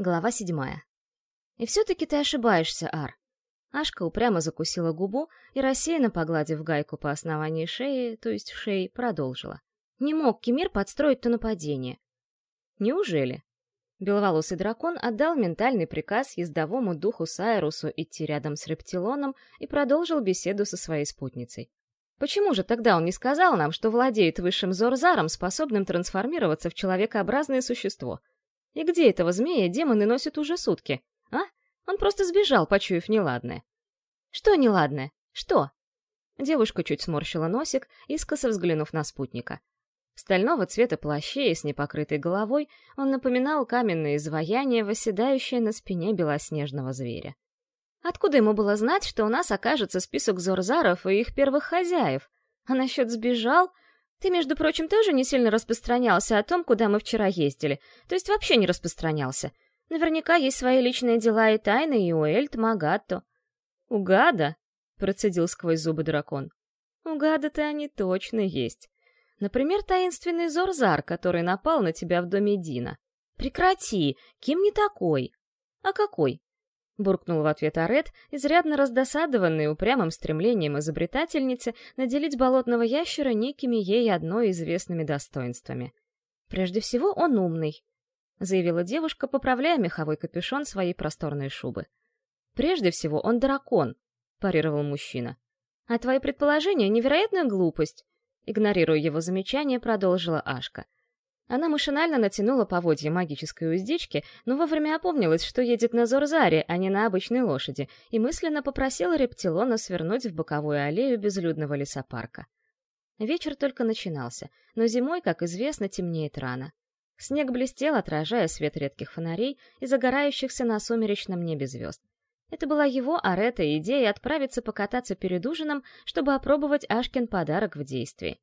Глава седьмая. И все-таки ты ошибаешься, Ар. Ашка упрямо закусила губу и, рассеянно погладив гайку по основании шеи, то есть шеи, продолжила. Не мог Кемир подстроить то нападение. Неужели? Беловолосый дракон отдал ментальный приказ ездовому духу Сайрусу идти рядом с рептилоном и продолжил беседу со своей спутницей. Почему же тогда он не сказал нам, что владеет высшим Зорзаром, способным трансформироваться в человекообразное существо? И где этого змея демоны носят уже сутки? А? Он просто сбежал, почуяв неладное. Что неладное? Что? Девушка чуть сморщила носик, искоса взглянув на спутника. Стального цвета плащей с непокрытой головой он напоминал каменное изваяние, восседающее на спине белоснежного зверя. Откуда ему было знать, что у нас окажется список зорзаров и их первых хозяев? А насчет сбежал? Ты, между прочим, тоже не сильно распространялся о том, куда мы вчера ездили. То есть вообще не распространялся. Наверняка есть свои личные дела и тайны и у Эльт Магатто. «У гада?» — процедил сквозь зубы дракон. «У гада-то они точно есть. Например, таинственный Зорзар, который напал на тебя в доме Дина. Прекрати! Кем не такой? А какой? Буркнул в ответ Арет, изрядно раздосадованный упрямым стремлением изобретательницы наделить болотного ящера некими ей одной известными достоинствами. «Прежде всего, он умный», — заявила девушка, поправляя меховой капюшон своей просторной шубы. «Прежде всего, он дракон», — парировал мужчина. «А твои предположения — невероятная глупость. Игнорируя его замечание, продолжила Ашка. Она машинально натянула поводья магической уздечки, но вовремя опомнилась, что едет на Зорзаре, а не на обычной лошади, и мысленно попросила рептилона свернуть в боковую аллею безлюдного лесопарка. Вечер только начинался, но зимой, как известно, темнеет рано. Снег блестел, отражая свет редких фонарей и загорающихся на сумеречном небе звезд. Это была его, Арета, идея отправиться покататься перед ужином, чтобы опробовать Ашкин подарок в действии.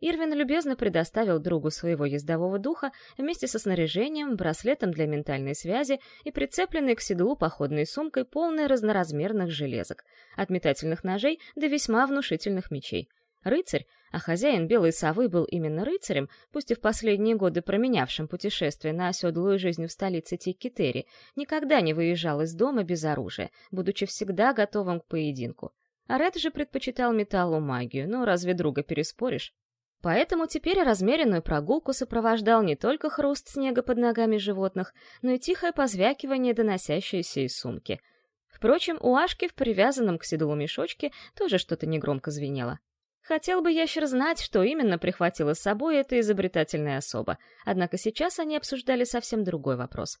Ирвин любезно предоставил другу своего ездового духа вместе со снаряжением, браслетом для ментальной связи и прицепленной к седлу походной сумкой полной разноразмерных железок, от метательных ножей до весьма внушительных мечей. Рыцарь, а хозяин белой совы был именно рыцарем, пусть и в последние годы променявшим путешествие на оседлую жизнь в столице Тиккетери, никогда не выезжал из дома без оружия, будучи всегда готовым к поединку. А Ред же предпочитал металлу магию, ну разве друга переспоришь? Поэтому теперь размеренную прогулку сопровождал не только хруст снега под ногами животных, но и тихое позвякивание, доносящееся из сумки. Впрочем, у Ашки в привязанном к седлу мешочке тоже что-то негромко звенело. Хотел бы ящер знать, что именно прихватила с собой эта изобретательная особа, однако сейчас они обсуждали совсем другой вопрос.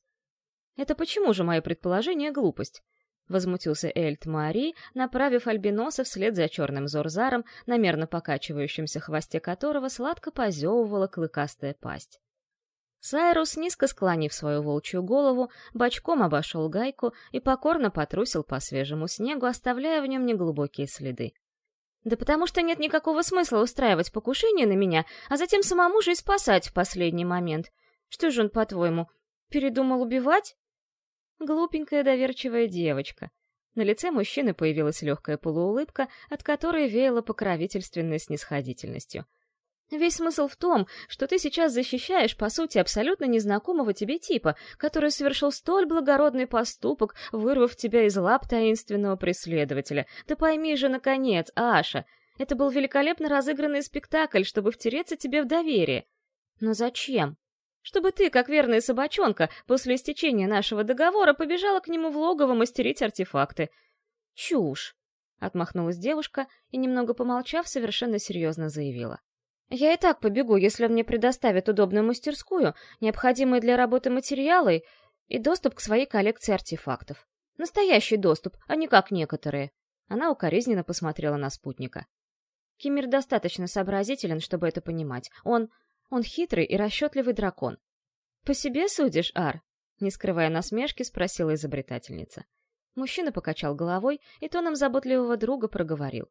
«Это почему же мое предположение — глупость?» — возмутился Эльт Мари, направив альбиноса вслед за черным зорзаром, намерно покачивающимся хвосте которого сладко позевывала клыкастая пасть. Сайрус, низко склонив свою волчью голову, бочком обошел гайку и покорно потрусил по свежему снегу, оставляя в нем неглубокие следы. Да потому что нет никакого смысла устраивать покушение на меня, а затем самому же и спасать в последний момент. Что же он, по-твоему, передумал убивать? Глупенькая доверчивая девочка. На лице мужчины появилась легкая полуулыбка, от которой веяло покровительственной снисходительностью. Весь смысл в том, что ты сейчас защищаешь, по сути, абсолютно незнакомого тебе типа, который совершил столь благородный поступок, вырвав тебя из лап таинственного преследователя. Да пойми же, наконец, Аша, это был великолепно разыгранный спектакль, чтобы втереться тебе в доверие. Но зачем? Чтобы ты, как верная собачонка, после истечения нашего договора побежала к нему в логово мастерить артефакты. Чушь! Отмахнулась девушка и, немного помолчав, совершенно серьезно заявила. Я и так побегу, если мне предоставят удобную мастерскую, необходимые для работы материалы и доступ к своей коллекции артефактов. Настоящий доступ, а не как некоторые. Она укоризненно посмотрела на спутника. Кимир достаточно сообразителен, чтобы это понимать. Он... он хитрый и расчетливый дракон. «По себе судишь, Ар?» Не скрывая насмешки, спросила изобретательница. Мужчина покачал головой и тоном заботливого друга проговорил.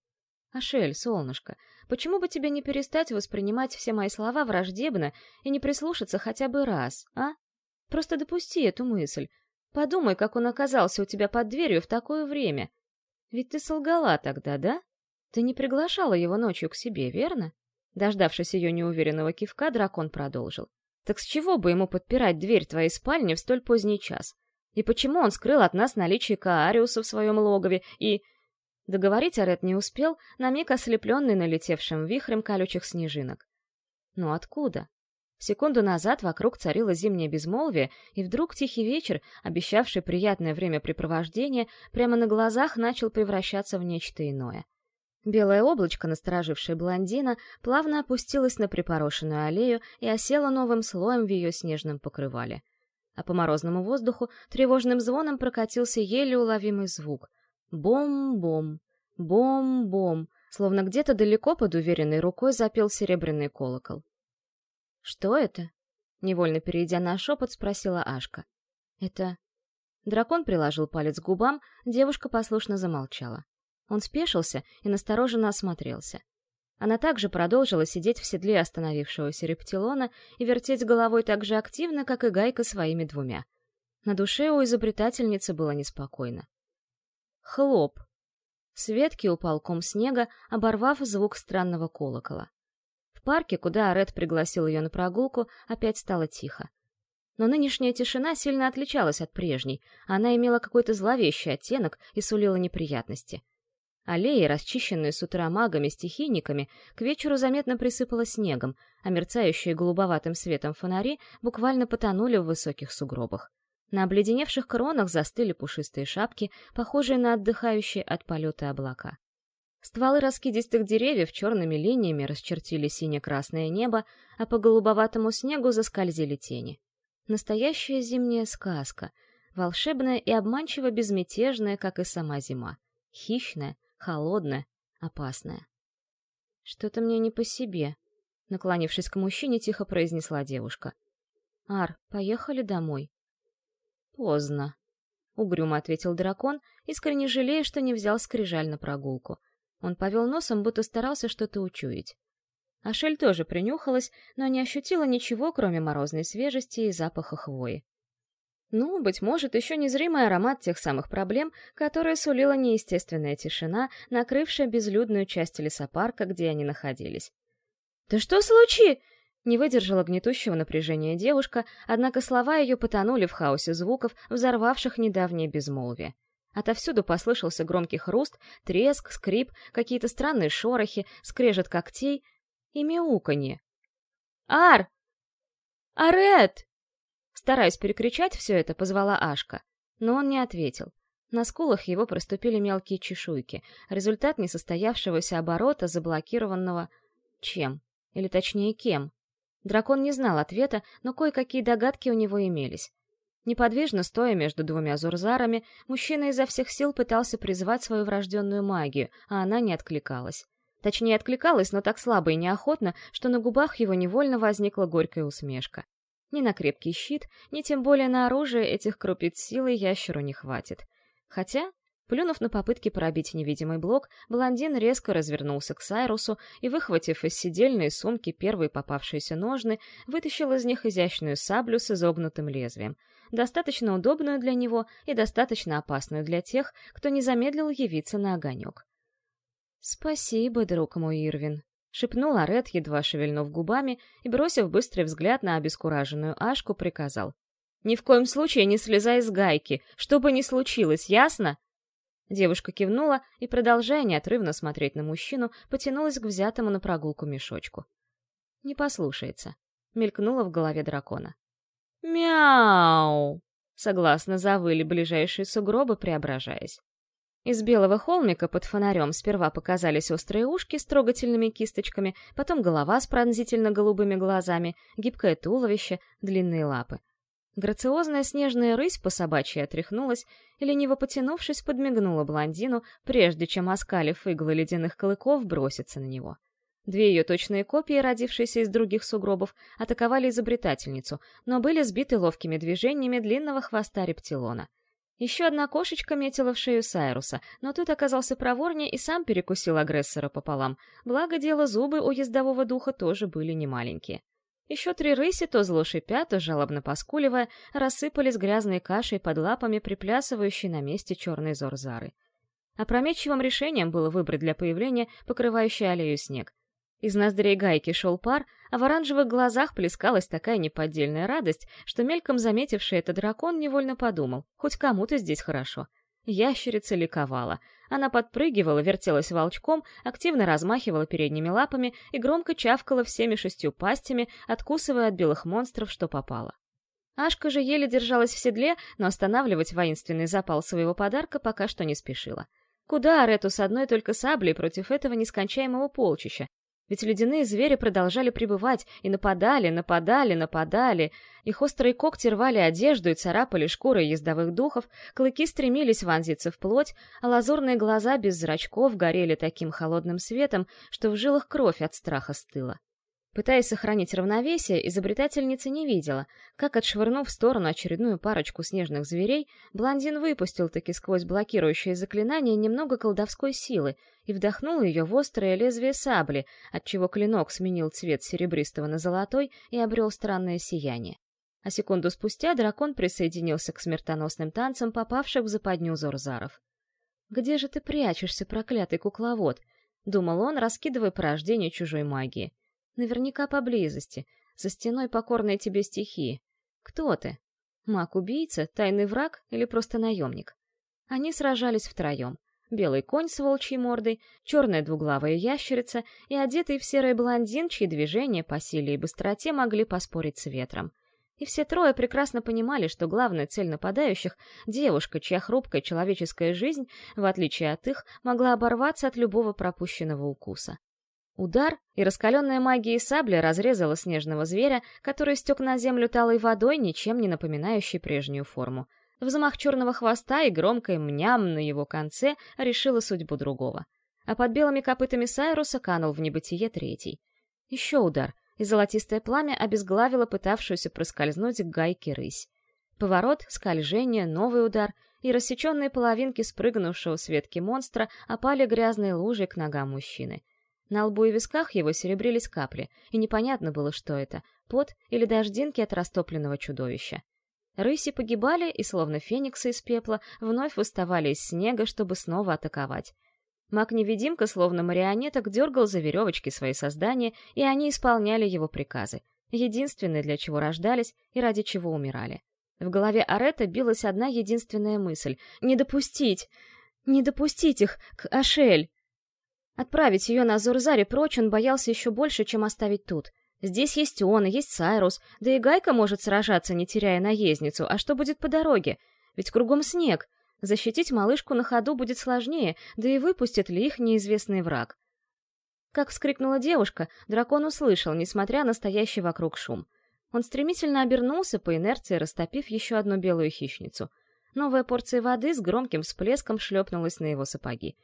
«Ашель, солнышко, почему бы тебе не перестать воспринимать все мои слова враждебно и не прислушаться хотя бы раз, а? Просто допусти эту мысль. Подумай, как он оказался у тебя под дверью в такое время. Ведь ты солгала тогда, да? Ты не приглашала его ночью к себе, верно?» Дождавшись ее неуверенного кивка, дракон продолжил. Так с чего бы ему подпирать дверь твоей спальни в столь поздний час? И почему он скрыл от нас наличие Каариуса в своем логове и... Договорить Арет не успел, на миг ослепленный налетевшим вихрем колючих снежинок. Но откуда? Секунду назад вокруг царило зимнее безмолвие, и вдруг тихий вечер, обещавший приятное времяпрепровождение, прямо на глазах начал превращаться в нечто иное. Белое облачко, насторожившее блондина, плавно опустилось на припорошенную аллею и осело новым слоем в ее снежном покрывале. А по морозному воздуху тревожным звоном прокатился еле уловимый звук. Бом-бом, бом-бом, словно где-то далеко под уверенной рукой запел серебряный колокол. «Что это?» — невольно перейдя на шепот, спросила Ашка. «Это...» Дракон приложил палец к губам, девушка послушно замолчала. Он спешился и настороженно осмотрелся. Она также продолжила сидеть в седле остановившегося рептилона и вертеть головой так же активно, как и Гайка своими двумя. На душе у изобретательницы было неспокойно. Хлоп! С ветки упал ком снега, оборвав звук странного колокола. В парке, куда Ред пригласил ее на прогулку, опять стало тихо. Но нынешняя тишина сильно отличалась от прежней, она имела какой-то зловещий оттенок и сулила неприятности. Аллеи, расчищенные с утра магами-стихийниками, к вечеру заметно присыпало снегом, а мерцающие голубоватым светом фонари буквально потонули в высоких сугробах. На обледеневших кронах застыли пушистые шапки, похожие на отдыхающие от полета облака. Стволы раскидистых деревьев черными линиями расчертили сине-красное небо, а по голубоватому снегу заскользили тени. Настоящая зимняя сказка, волшебная и обманчиво безмятежная, как и сама зима. Хищная, холодная, опасная. «Что-то мне не по себе», — наклонившись к мужчине, тихо произнесла девушка. «Ар, поехали домой». «Поздно», — угрюмо ответил дракон, искренне жалея, что не взял скрижаль на прогулку — он повел носом, будто старался что-то учуять. Ашель тоже принюхалась, но не ощутила ничего, кроме морозной свежести и запаха хвои. Ну, быть может, еще незримый аромат тех самых проблем, которые сулила неестественная тишина, накрывшая безлюдную часть лесопарка, где они находились. «Да что случи?» Не выдержала гнетущего напряжения девушка, однако слова ее потонули в хаосе звуков, взорвавших недавнее безмолвие. Отовсюду послышался громкий хруст, треск, скрип, какие-то странные шорохи, скрежет когтей и мяуканье. «Ар! Арет!» Стараясь перекричать все это, позвала Ашка, но он не ответил. На скулах его проступили мелкие чешуйки, результат несостоявшегося оборота, заблокированного... Чем? Или точнее, кем? Дракон не знал ответа, но кое-какие догадки у него имелись. Неподвижно стоя между двумя зурзарами, мужчина изо всех сил пытался призвать свою врожденную магию, а она не откликалась. Точнее, откликалась, но так слабо и неохотно, что на губах его невольно возникла горькая усмешка. Ни на крепкий щит, ни тем более на оружие этих крупиц силы ящеру не хватит. Хотя, плюнув на попытки пробить невидимый блок, блондин резко развернулся к Сайрусу и, выхватив из сидельной сумки первые попавшиеся ножны, вытащил из них изящную саблю с изогнутым лезвием — достаточно удобную для него и достаточно опасную для тех, кто не замедлил явиться на огонек. «Спасибо, друг мой Ирвин», — шепнула Ред, едва шевельнув губами, и, бросив быстрый взгляд на обескураженную Ашку, приказал. «Ни в коем случае не слезай с гайки, что бы ни случилось, ясно?» Девушка кивнула и, продолжая неотрывно смотреть на мужчину, потянулась к взятому на прогулку мешочку. «Не послушается», — мелькнула в голове дракона. «Мяу!» — согласно завыли ближайшие сугробы, преображаясь. Из белого холмика под фонарем сперва показались острые ушки с трогательными кисточками, потом голова с пронзительно-голубыми глазами, гибкое туловище, длинные лапы. Грациозная снежная рысь по собачьей отряхнулась и, лениво потянувшись, подмигнула блондину, прежде чем, оскалив иглы ледяных клыков, броситься на него. — Две ее точные копии, родившиеся из других сугробов, атаковали изобретательницу, но были сбиты ловкими движениями длинного хвоста рептилона. Еще одна кошечка метила в шею Сайруса, но тут оказался проворнее и сам перекусил агрессора пополам, благо дело зубы у ездового духа тоже были немаленькие. Еще три рыси, то зло шипя, то жалобно поскуливая, рассыпались грязной кашей под лапами приплясывающей на месте черной зорзары. Опрометчивым решением было выбрать для появления покрывающий аллею снег. Из ноздрей гайки шел пар, а в оранжевых глазах плескалась такая неподдельная радость, что мельком заметивший это дракон невольно подумал, хоть кому-то здесь хорошо. Ящерица ликовала. Она подпрыгивала, вертелась волчком, активно размахивала передними лапами и громко чавкала всеми шестью пастями, откусывая от белых монстров, что попало. Ашка же еле держалась в седле, но останавливать воинственный запал своего подарка пока что не спешила. Куда Арету с одной только саблей против этого нескончаемого полчища? Ведь ледяные звери продолжали пребывать и нападали, нападали, нападали. Их острые когти рвали одежду и царапали шкуры ездовых духов, клыки стремились вонзиться в плоть, а лазурные глаза без зрачков горели таким холодным светом, что в жилах кровь от страха стыла. Пытаясь сохранить равновесие, изобретательница не видела, как, отшвырнув в сторону очередную парочку снежных зверей, блондин выпустил таки сквозь блокирующее заклинание немного колдовской силы и вдохнул ее в острое лезвие сабли, отчего клинок сменил цвет серебристого на золотой и обрел странное сияние. А секунду спустя дракон присоединился к смертоносным танцам, попавших в западню Зорзаров. «Где же ты прячешься, проклятый кукловод?» — думал он, раскидывая порождение чужой магии. Наверняка поблизости, за стеной покорной тебе стихии. Кто ты? Маг-убийца, тайный враг или просто наемник? Они сражались втроем. Белый конь с волчьей мордой, черная двуглавая ящерица и одетый в серый блондин, чьи движения по силе и быстроте могли поспорить с ветром. И все трое прекрасно понимали, что главная цель нападающих — девушка, чья хрупкая человеческая жизнь, в отличие от их, могла оборваться от любого пропущенного укуса. Удар, и раскаленная магия сабли разрезала снежного зверя, который стек на землю талой водой, ничем не напоминающей прежнюю форму. Взмах черного хвоста и громкое мням на его конце решила судьбу другого. А под белыми копытами Сайруса канул в небытие третий. Еще удар, и золотистое пламя обезглавило пытавшуюся проскользнуть к гайке рысь. Поворот, скольжение, новый удар, и рассеченные половинки спрыгнувшего с ветки монстра опали грязной лужей к ногам мужчины. На лбу и висках его серебрились капли, и непонятно было, что это — пот или дождинки от растопленного чудовища. Рыси погибали и, словно фениксы из пепла, вновь выставали из снега, чтобы снова атаковать. Маг-невидимка, словно марионеток, дергал за веревочки свои создания, и они исполняли его приказы, единственное, для чего рождались и ради чего умирали. В голове Арета билась одна единственная мысль — не допустить, не допустить их к Ашель. Отправить ее на Зурзаре прочь он боялся еще больше, чем оставить тут. Здесь есть он, есть Сайрус, да и Гайка может сражаться, не теряя наездницу, а что будет по дороге? Ведь кругом снег. Защитить малышку на ходу будет сложнее, да и выпустит ли их неизвестный враг. Как вскрикнула девушка, дракон услышал, несмотря на стоящий вокруг шум. Он стремительно обернулся, по инерции растопив еще одну белую хищницу. Новая порция воды с громким всплеском шлепнулась на его сапоги.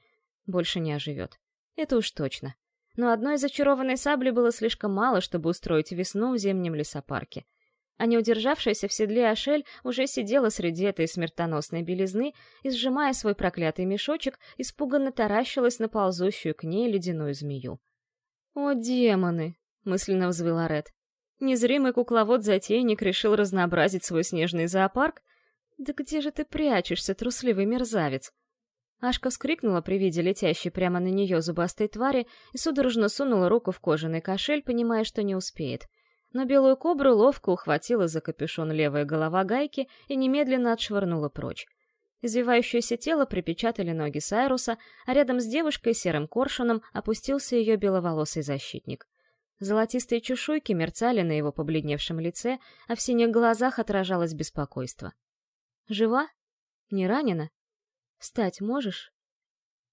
Больше не оживет. Это уж точно. Но одной зачарованной сабли было слишком мало, чтобы устроить весну в зимнем лесопарке. А не удержавшаяся в седле Ашель уже сидела среди этой смертоносной белизны и, сжимая свой проклятый мешочек, испуганно таращилась на ползущую к ней ледяную змею. «О, демоны!» — мысленно взвыла Ред. «Незримый кукловод-затейник решил разнообразить свой снежный зоопарк? Да где же ты прячешься, трусливый мерзавец?» Ашка вскрикнула при виде летящей прямо на нее зубастой твари и судорожно сунула руку в кожаный кошель, понимая, что не успеет. Но белую кобру ловко ухватила за капюшон левая голова гайки и немедленно отшвырнула прочь. Извивающееся тело припечатали ноги Сайруса, а рядом с девушкой серым коршуном опустился ее беловолосый защитник. Золотистые чешуйки мерцали на его побледневшем лице, а в синих глазах отражалось беспокойство. «Жива? Не ранена?» Встать можешь?»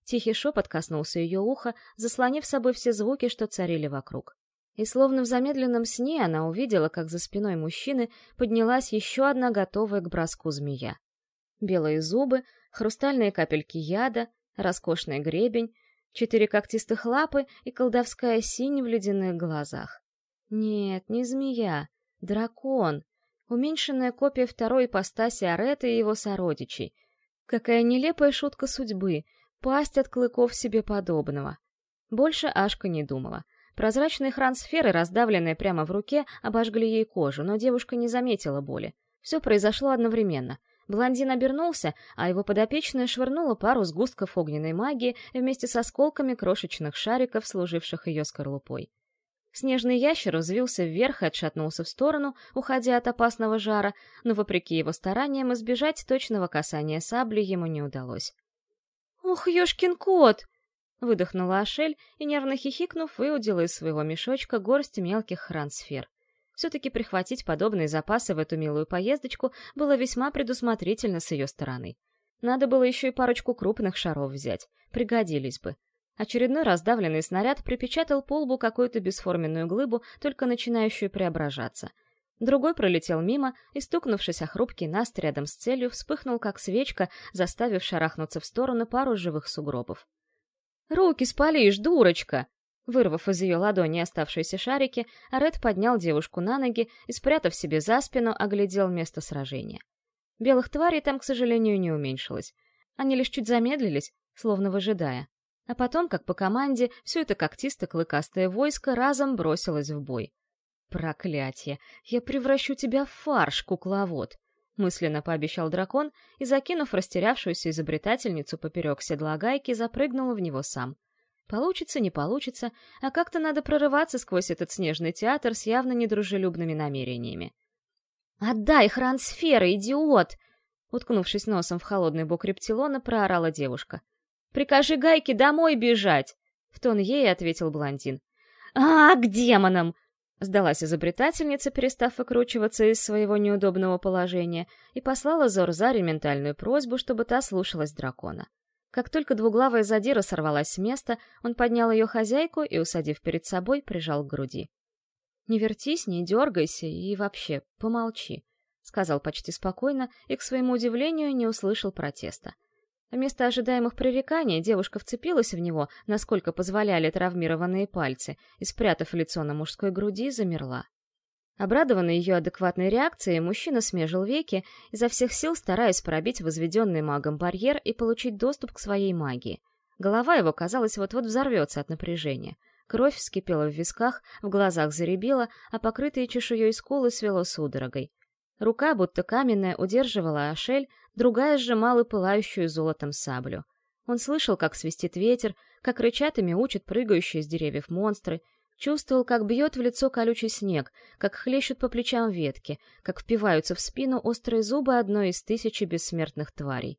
Тихий шепот коснулся ее уха, заслонив собой все звуки, что царили вокруг. И словно в замедленном сне она увидела, как за спиной мужчины поднялась еще одна готовая к броску змея. Белые зубы, хрустальные капельки яда, роскошный гребень, четыре когтистых лапы и колдовская синь в ледяных глазах. Нет, не змея, дракон, уменьшенная копия второй ипостаси Ареты и его сородичей, Какая нелепая шутка судьбы — пасть от клыков себе подобного. Больше Ашка не думала. Прозрачные хрансферы, раздавленные прямо в руке, обожгли ей кожу, но девушка не заметила боли. Все произошло одновременно. Блондин обернулся, а его подопечная швырнула пару сгустков огненной магии вместе с осколками крошечных шариков, служивших ее скорлупой. Снежный ящер взвился вверх и отшатнулся в сторону, уходя от опасного жара, но, вопреки его стараниям, избежать точного касания сабли ему не удалось. «Ох, ёшкин кот!» — выдохнула Ашель и, нервно хихикнув, выудила из своего мешочка горсть мелких хрансфер. Все-таки прихватить подобные запасы в эту милую поездочку было весьма предусмотрительно с ее стороны. Надо было еще и парочку крупных шаров взять, пригодились бы. Очередной раздавленный снаряд припечатал по лбу какую-то бесформенную глыбу, только начинающую преображаться. Другой пролетел мимо и, стукнувшись о хрупкий наст рядом с целью, вспыхнул как свечка, заставив шарахнуться в сторону пару живых сугробов. «Руки спалишь, дурочка!» Вырвав из ее ладони оставшиеся шарики, Аред поднял девушку на ноги и, спрятав себе за спину, оглядел место сражения. Белых тварей там, к сожалению, не уменьшилось. Они лишь чуть замедлились, словно выжидая. А потом, как по команде, все это когтисто-клыкастое войско разом бросилось в бой. «Проклятье! Я превращу тебя в фарш, кукловод!» — мысленно пообещал дракон и, закинув растерявшуюся изобретательницу поперек седла гайки, запрыгнул в него сам. Получится, не получится, а как-то надо прорываться сквозь этот снежный театр с явно недружелюбными намерениями. «Отдай хрансферы, идиот!» Уткнувшись носом в холодный бок рептилона, проорала девушка. «Прикажи Гайке домой бежать!» В тон ей ответил блондин. «А, к демонам!» Сдалась изобретательница, перестав выкручиваться из своего неудобного положения, и послала Зорзаре ментальную просьбу, чтобы та слушалась дракона. Как только двуглавая задира сорвалась с места, он поднял ее хозяйку и, усадив перед собой, прижал к груди. «Не вертись, не дергайся и вообще помолчи», — сказал почти спокойно и, к своему удивлению, не услышал протеста. Вместо ожидаемых пререканий девушка вцепилась в него, насколько позволяли травмированные пальцы, и, спрятав лицо на мужской груди, замерла. Обрадованный ее адекватной реакцией, мужчина смежил веки, изо всех сил стараясь пробить возведенный магом барьер и получить доступ к своей магии. Голова его, казалось, вот-вот взорвется от напряжения. Кровь вскипела в висках, в глазах заребила, а покрытые чешуей скулы свело судорогой. Рука, будто каменная, удерживала Ашель, другая сжимала пылающую золотом саблю. Он слышал, как свистит ветер, как рычат и мяучат прыгающие с деревьев монстры, Чувствовал, как бьет в лицо колючий снег, как хлещут по плечам ветки, как впиваются в спину острые зубы одной из тысячи бессмертных тварей.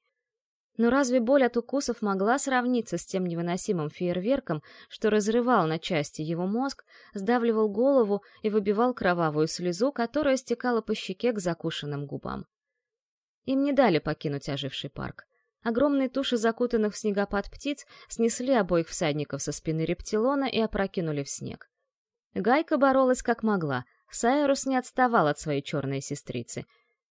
Но разве боль от укусов могла сравниться с тем невыносимым фейерверком, что разрывал на части его мозг, сдавливал голову и выбивал кровавую слезу, которая стекала по щеке к закушенным губам? Им не дали покинуть оживший парк. Огромные туши закутанных в снегопад птиц снесли обоих всадников со спины рептилона и опрокинули в снег. Гайка боролась как могла, Сайрус не отставал от своей черной сестрицы.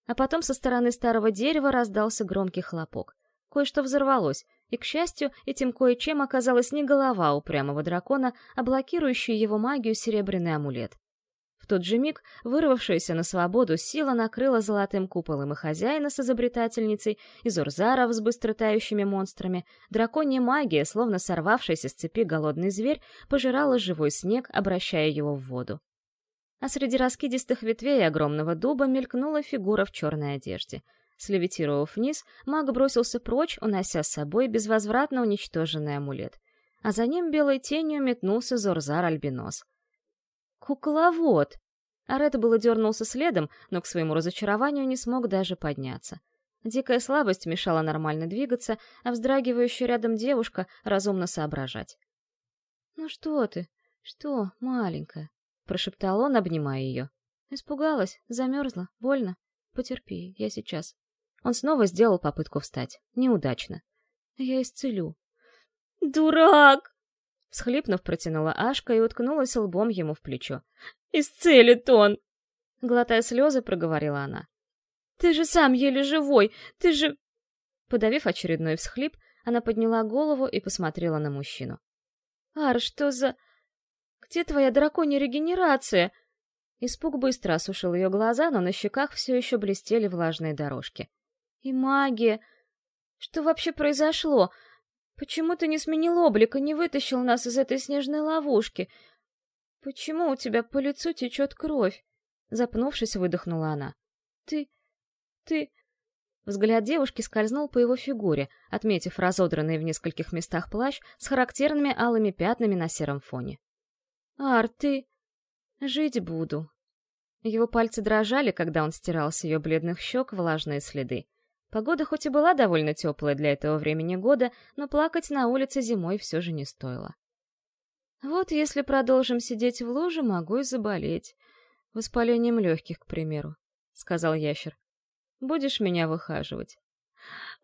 А потом со стороны старого дерева раздался громкий хлопок. Кое-что взорвалось, и, к счастью, этим кое-чем оказалась не голова упрямого дракона, а блокирующий его магию серебряный амулет. Тот же миг вырвавшаяся на свободу сила накрыла золотым куполом и хозяина с изобретательницей, и Зурзаров с быстротающими монстрами. Драконья магия, словно сорвавшийся с цепи голодный зверь, пожирала живой снег, обращая его в воду. А среди раскидистых ветвей огромного дуба мелькнула фигура в черной одежде. Слевитировав вниз, маг бросился прочь, унося с собой безвозвратно уничтоженный амулет. А за ним белой тенью метнулся Зорзар-альбинос — Кукловод! Арета было дернулся следом, но к своему разочарованию не смог даже подняться. Дикая слабость мешала нормально двигаться, а вздрагивающая рядом девушка разумно соображать. «Ну что ты? Что, маленькая?» — прошептал он, обнимая ее. «Испугалась? Замерзла? Больно? Потерпи, я сейчас». Он снова сделал попытку встать. Неудачно. «Я исцелю». «Дурак!» Всхлипнув, протянула Ашка и уткнулась лбом ему в плечо. «Исцелит он!» Глотая слезы, проговорила она. «Ты же сам еле живой! Ты же...» Подавив очередной всхлип, она подняла голову и посмотрела на мужчину. «Ар, что за... Где твоя драконья регенерация?» Испуг быстро осушил ее глаза, но на щеках все еще блестели влажные дорожки. «И магия! Что вообще произошло? Почему ты не сменил облик и не вытащил нас из этой снежной ловушки? Почему у тебя по лицу течет кровь? Запнувшись, выдохнула она. Ты... ты... Взгляд девушки скользнул по его фигуре, отметив разодранный в нескольких местах плащ с характерными алыми пятнами на сером фоне. «Ар, ты...» «Жить буду». Его пальцы дрожали, когда он стирал с ее бледных щек влажные следы. Погода хоть и была довольно теплая для этого времени года, но плакать на улице зимой все же не стоило. «Вот если продолжим сидеть в луже, могу и заболеть. Воспалением легких, к примеру», — сказал ящер. Будешь меня выхаживать?»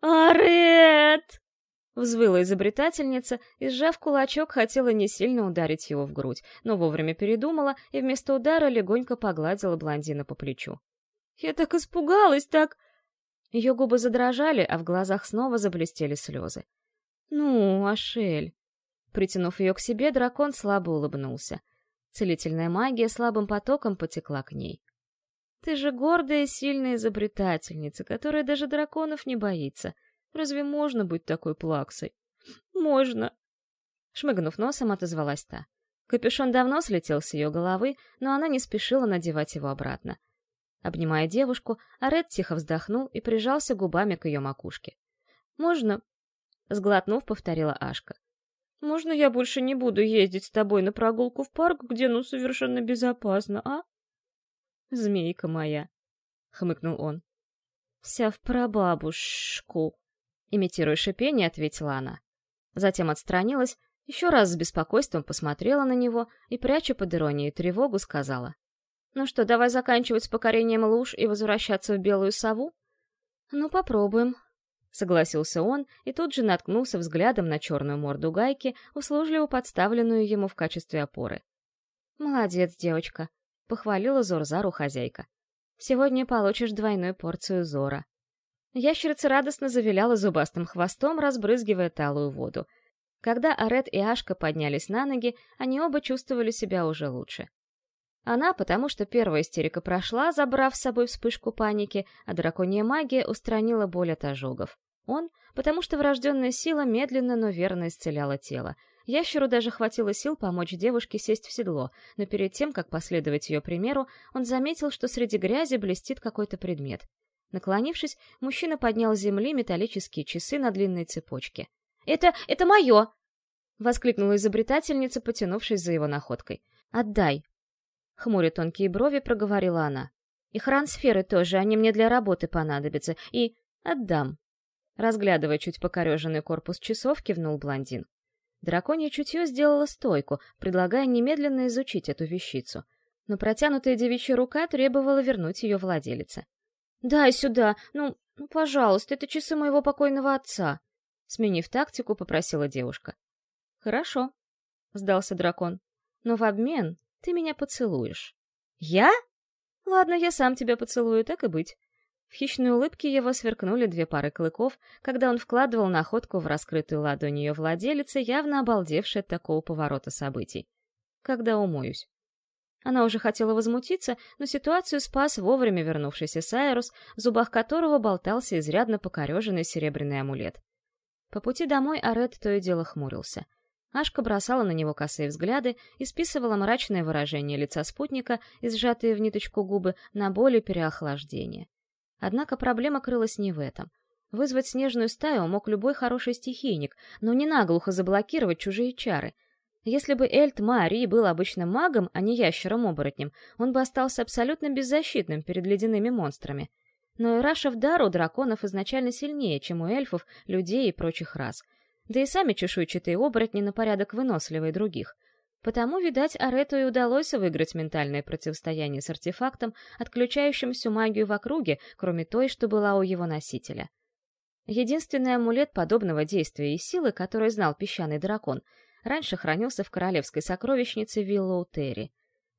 «Арет!» — взвыла изобретательница и, сжав кулачок, хотела не сильно ударить его в грудь, но вовремя передумала и вместо удара легонько погладила блондина по плечу. «Я так испугалась, так...» Ее губы задрожали, а в глазах снова заблестели слезы. «Ну, Ашель...» Притянув ее к себе, дракон слабо улыбнулся. Целительная магия слабым потоком потекла к ней. Ты же гордая, сильная изобретательница, которая даже драконов не боится. Разве можно быть такой плаксой? Можно. Шмыгнув носом, отозвалась та. Капюшон давно слетел с ее головы, но она не спешила надевать его обратно. Обнимая девушку, Арет тихо вздохнул и прижался губами к ее макушке. «Можно?» — сглотнув, повторила Ашка. «Можно я больше не буду ездить с тобой на прогулку в парк, где ну совершенно безопасно, а?» змейка моя!» — хмыкнул он. «Вся в прабабушку!» — имитируя шипение, ответила она. Затем отстранилась, еще раз с беспокойством посмотрела на него и, пряча под иронией тревогу, сказала. «Ну что, давай заканчивать с покорением луж и возвращаться в белую сову?» «Ну, попробуем», — согласился он и тут же наткнулся взглядом на черную морду гайки, услужливо подставленную ему в качестве опоры. «Молодец, девочка похвалила Зорзару хозяйка. «Сегодня получишь двойную порцию Зора». Ящерица радостно завиляла зубастым хвостом, разбрызгивая талую воду. Когда Арет и Ашка поднялись на ноги, они оба чувствовали себя уже лучше. Она, потому что первая истерика прошла, забрав с собой вспышку паники, а драконья магия устранила боль от ожогов. Он, потому что врожденная сила медленно, но верно исцеляла тело, Ящеру даже хватило сил помочь девушке сесть в седло, но перед тем, как последовать ее примеру, он заметил, что среди грязи блестит какой-то предмет. Наклонившись, мужчина поднял с земли металлические часы на длинной цепочке. «Это... это мое!» — воскликнула изобретательница, потянувшись за его находкой. «Отдай!» — хмуря тонкие брови, проговорила она. «И хрансферы тоже, они мне для работы понадобятся. И... отдам!» Разглядывая чуть покореженный корпус часов, кивнул блондин. Драконье чутье сделало стойку, предлагая немедленно изучить эту вещицу. Но протянутая девичья рука требовала вернуть ее владелице. «Дай сюда! Ну, ну, пожалуйста, это часы моего покойного отца!» Сменив тактику, попросила девушка. «Хорошо», — сдался дракон. «Но в обмен ты меня поцелуешь». «Я?» «Ладно, я сам тебя поцелую, так и быть. В хищной улыбке его сверкнули две пары клыков, когда он вкладывал находку в раскрытую ладонь ее владелицы, явно обалдевшей от такого поворота событий. «Когда умоюсь?» Она уже хотела возмутиться, но ситуацию спас вовремя вернувшийся Сайрус, в зубах которого болтался изрядно покореженный серебряный амулет. По пути домой Арет то и дело хмурился. Ашка бросала на него косые взгляды и списывала мрачное выражение лица спутника и сжатые в ниточку губы на боли переохлаждения. Однако проблема крылась не в этом. Вызвать снежную стаю мог любой хороший стихийник, но не наглухо заблокировать чужие чары. Если бы Эльт Мари был обычным магом, а не ящером-оборотнем, он бы остался абсолютно беззащитным перед ледяными монстрами. Но Ирашев дар у драконов изначально сильнее, чем у эльфов, людей и прочих рас. Да и сами чешуйчатые оборотни на порядок выносливые других — Потому, видать, Арету и удалось выиграть ментальное противостояние с артефактом, отключающим всю магию в округе, кроме той, что была у его носителя. Единственный амулет подобного действия и силы, который знал песчаный дракон, раньше хранился в королевской сокровищнице Виллоу Терри.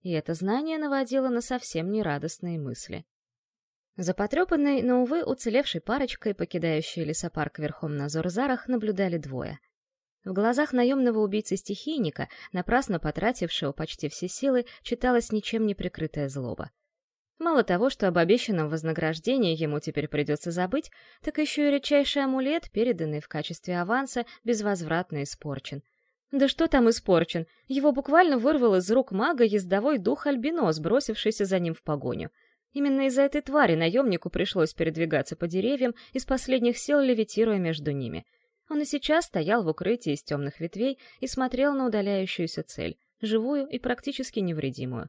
И это знание наводило на совсем нерадостные мысли. За потрепанной, но, увы, уцелевшей парочкой, покидающей лесопарк верхом на Зорзарах, наблюдали двое — в глазах наемного убийцы-стихийника, напрасно потратившего почти все силы, читалась ничем не прикрытая злоба. Мало того, что об обещанном вознаграждении ему теперь придется забыть, так еще и редчайший амулет, переданный в качестве аванса, безвозвратно испорчен. Да что там испорчен? Его буквально вырвал из рук мага ездовой дух Альбинос, бросившийся за ним в погоню. Именно из-за этой твари наемнику пришлось передвигаться по деревьям, из последних сил левитируя между ними. Он и сейчас стоял в укрытии из темных ветвей и смотрел на удаляющуюся цель, живую и практически невредимую.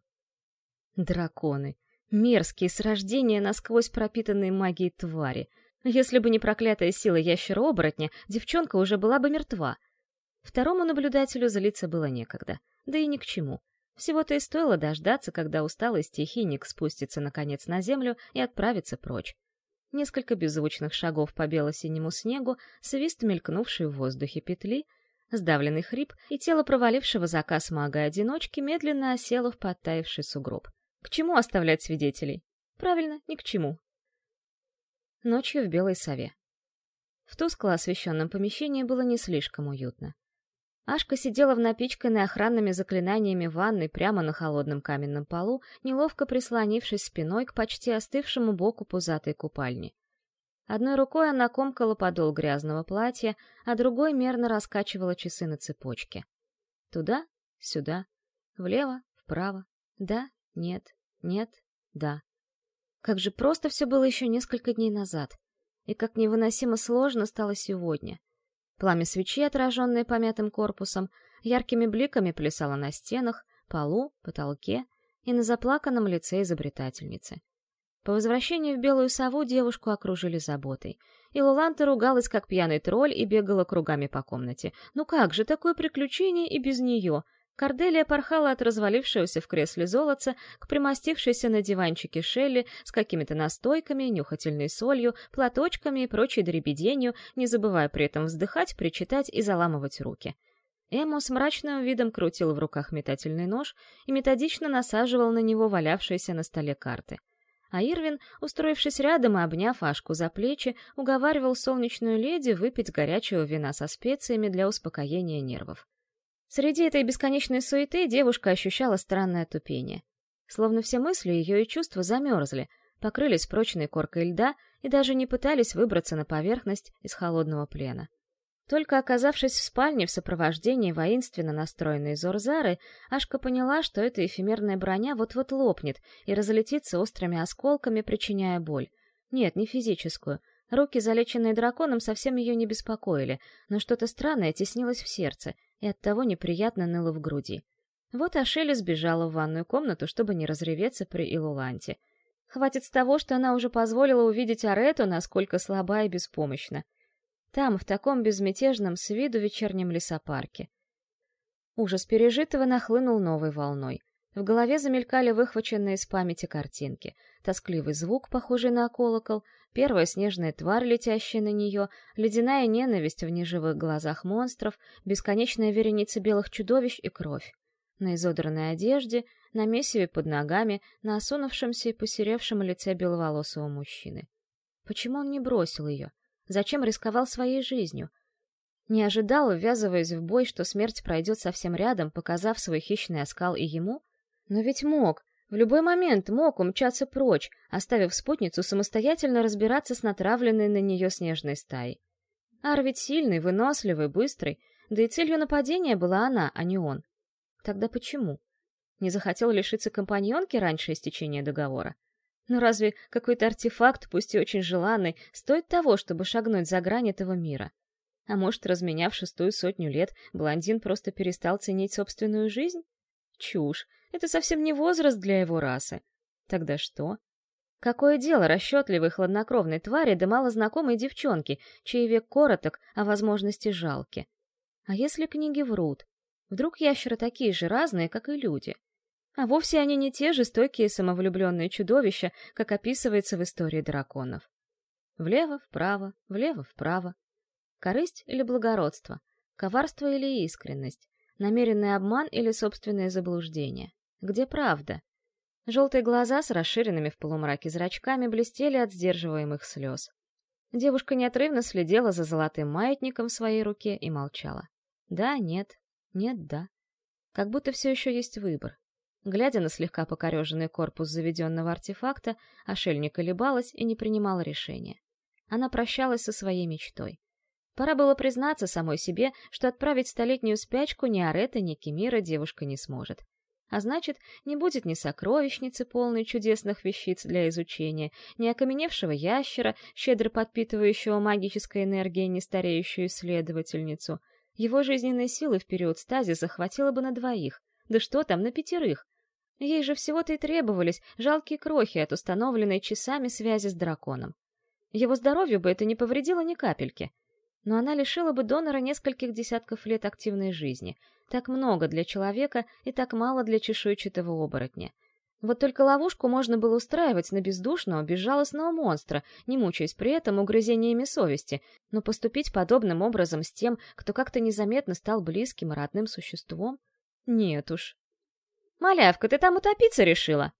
Драконы. Мерзкие, с рождения насквозь пропитанные магией твари. Если бы не проклятая сила ящера-оборотня, девчонка уже была бы мертва. Второму наблюдателю злиться было некогда, да и ни к чему. Всего-то и стоило дождаться, когда усталый стихийник спустится наконец на землю и отправится прочь. Несколько беззвучных шагов по бело-синему снегу, свист мелькнувший в воздухе петли, сдавленный хрип и тело провалившего заказ мага-одиночки медленно осело в подтаявший сугроб. К чему оставлять свидетелей? Правильно, ни к чему. Ночью в Белой Сове. В тускло освещенном помещении было не слишком уютно. Ашка сидела в напичканной охранными заклинаниями ванной прямо на холодном каменном полу, неловко прислонившись спиной к почти остывшему боку пузатой купальни. Одной рукой она комкала подол грязного платья, а другой мерно раскачивала часы на цепочке. Туда, сюда, влево, вправо, да, нет, нет, да. Как же просто все было еще несколько дней назад. И как невыносимо сложно стало сегодня. Пламя свечи, отраженное помятым корпусом, яркими бликами плясало на стенах, полу, потолке и на заплаканном лице изобретательницы. По возвращении в Белую Сову девушку окружили заботой. И Луланта ругалась, как пьяный тролль, и бегала кругами по комнате. Ну как же, такое приключение и без нее — Корделия порхала от развалившегося в кресле золотца к примостившейся на диванчике Шелли с какими-то настойками, нюхательной солью, платочками и прочей дребеденью, не забывая при этом вздыхать, причитать и заламывать руки. Эмо с мрачным видом крутил в руках метательный нож и методично насаживал на него валявшиеся на столе карты. А Ирвин, устроившись рядом и обняв Ашку за плечи, уговаривал солнечную леди выпить горячего вина со специями для успокоения нервов. Среди этой бесконечной суеты девушка ощущала странное тупение. Словно все мысли ее и чувства замерзли, покрылись прочной коркой льда и даже не пытались выбраться на поверхность из холодного плена. Только оказавшись в спальне в сопровождении воинственно настроенной Зорзары, Ашка поняла, что эта эфемерная броня вот-вот лопнет и разлетится острыми осколками, причиняя боль. Нет, не физическую. Руки, залеченные драконом, совсем ее не беспокоили, но что-то странное теснилось в сердце — и оттого неприятно ныло в груди. Вот Ашели сбежала в ванную комнату, чтобы не разреветься при Илуланте. Хватит с того, что она уже позволила увидеть Арету, насколько слаба и беспомощна. Там, в таком безмятежном с виду вечернем лесопарке. Ужас пережитого нахлынул новой волной. В голове замелькали выхваченные из памяти картинки. Тоскливый звук, похожий на колокол, первая снежная тварь, летящая на нее, ледяная ненависть в неживых глазах монстров, бесконечная вереница белых чудовищ и кровь. На изодранной одежде, на месиве под ногами, на осунувшемся и посеревшем лице беловолосого мужчины. Почему он не бросил ее? Зачем рисковал своей жизнью? Не ожидал, ввязываясь в бой, что смерть пройдет совсем рядом, показав свой хищный оскал и ему? Но ведь мог, в любой момент мог умчаться прочь, оставив спутницу самостоятельно разбираться с натравленной на нее снежной стаей. Ар ведь сильный, выносливый, быстрый, да и целью нападения была она, а не он. Тогда почему? Не захотел лишиться компаньонки раньше истечения договора? Но разве какой-то артефакт, пусть и очень желанный, стоит того, чтобы шагнуть за грань этого мира? А может, разменяв шестую сотню лет, блондин просто перестал ценить собственную жизнь? Чушь. Это совсем не возраст для его расы. Тогда что? Какое дело расчетливой хладнокровной твари да малознакомой девчонки, чей век короток, а возможности жалки? А если книги врут? Вдруг ящеры такие же разные, как и люди? А вовсе они не те жестокие самовлюбленные чудовища, как описывается в истории драконов. Влево, вправо, влево, вправо. Корысть или благородство? Коварство или искренность? Намеренный обман или собственное заблуждение? Где правда? Желтые глаза с расширенными в полумраке зрачками блестели от сдерживаемых слез. Девушка неотрывно следила за золотым маятником в своей руке и молчала. Да, нет, нет, да. Как будто все еще есть выбор. Глядя на слегка покореженный корпус заведенного артефакта, ошельник колебалась и не принимала решения. Она прощалась со своей мечтой. Пора было признаться самой себе, что отправить столетнюю спячку ни Арета, ни Кемира девушка не сможет. А значит, не будет ни сокровищницы, полной чудесных вещиц для изучения, ни окаменевшего ящера, щедро подпитывающего магической энергией нестареющую исследовательницу. Его жизненной силы в период стазиса хватило бы на двоих. Да что там, на пятерых. Ей же всего-то и требовались жалкие крохи от установленной часами связи с драконом. Его здоровью бы это не повредило ни капельки. Но она лишила бы донора нескольких десятков лет активной жизни — так много для человека и так мало для чешуйчатого оборотня. Вот только ловушку можно было устраивать на бездушного, безжалостного монстра, не мучаясь при этом угрызениями совести, но поступить подобным образом с тем, кто как-то незаметно стал близким и родным существом? Нет уж. «Малявка, ты там утопиться решила?»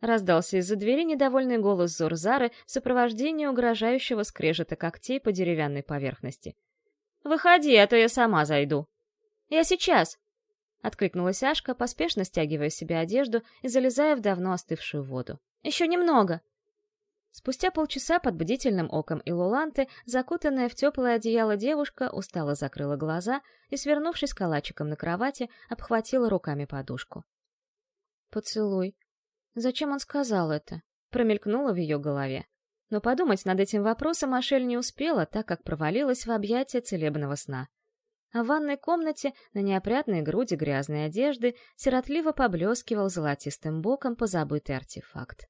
Раздался из-за двери недовольный голос Зурзары в сопровождении угрожающего скрежета когтей по деревянной поверхности. «Выходи, а то я сама зайду». «Я сейчас!» — откликнулась Ашка, поспешно стягивая себе одежду и залезая в давно остывшую воду. «Еще немного!» Спустя полчаса под бдительным оком Илуланты, закутанная в теплое одеяло девушка устало закрыла глаза и, свернувшись калачиком на кровати, обхватила руками подушку. «Поцелуй. Зачем он сказал это?» промелькнуло в ее голове. Но подумать над этим вопросом Ашель не успела, так как провалилась в объятия целебного сна а в ванной комнате на неопрятной груди грязной одежды сиротливо поблескивал золотистым боком позабытый артефакт.